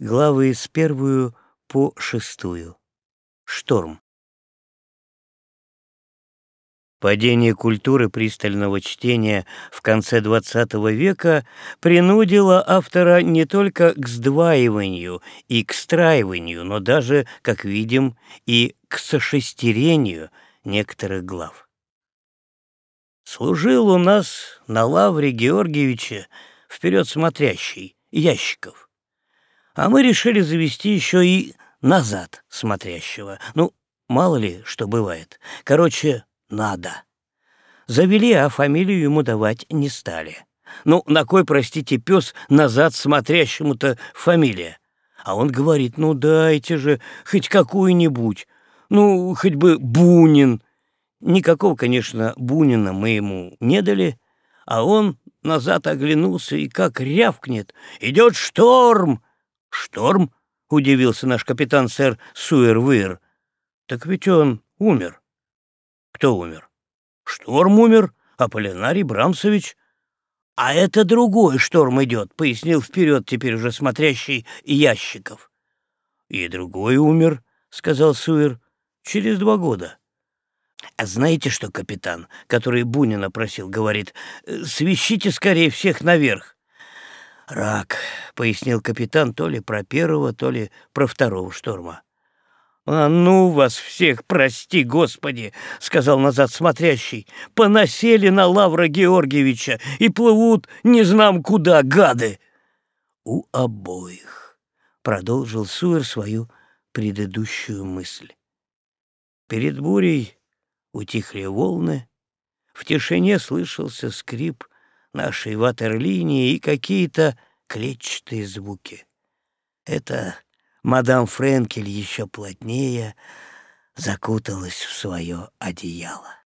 Главы с первую по шестую. Шторм. Падение культуры пристального чтения в конце XX века принудило автора не только к сдваиванию и к страиванию, но даже, как видим, и к сошестерению некоторых глав. Служил у нас на лавре Георгиевича вперед смотрящий, Ящиков а мы решили завести еще и назад смотрящего. Ну, мало ли, что бывает. Короче, надо. Завели, а фамилию ему давать не стали. Ну, на кой, простите, пес назад смотрящему-то фамилия? А он говорит, ну дайте же хоть какую-нибудь, ну, хоть бы Бунин. Никакого, конечно, Бунина мы ему не дали, а он назад оглянулся и как рявкнет «Идет шторм!» «Шторм?» — удивился наш капитан сэр Суэрвир. «Так ведь он умер». «Кто умер?» «Шторм умер, Аполлинарий Брамсович». «А это другой шторм идет», — пояснил вперед теперь уже смотрящий Ящиков. «И другой умер», — сказал Суэр, — «через два года». «А знаете что, капитан, который Бунина просил, говорит, свищите скорее всех наверх. «Рак», — пояснил капитан то ли про первого, то ли про второго шторма. «А ну вас всех, прости, Господи!» — сказал назад смотрящий. «Понасели на Лавра Георгиевича и плывут не знам куда, гады!» «У обоих», — продолжил Суэр свою предыдущую мысль. Перед бурей утихли волны, в тишине слышался скрип нашей ватерлинии и какие-то клетчатые звуки. Это мадам Френкель еще плотнее закуталась в свое одеяло.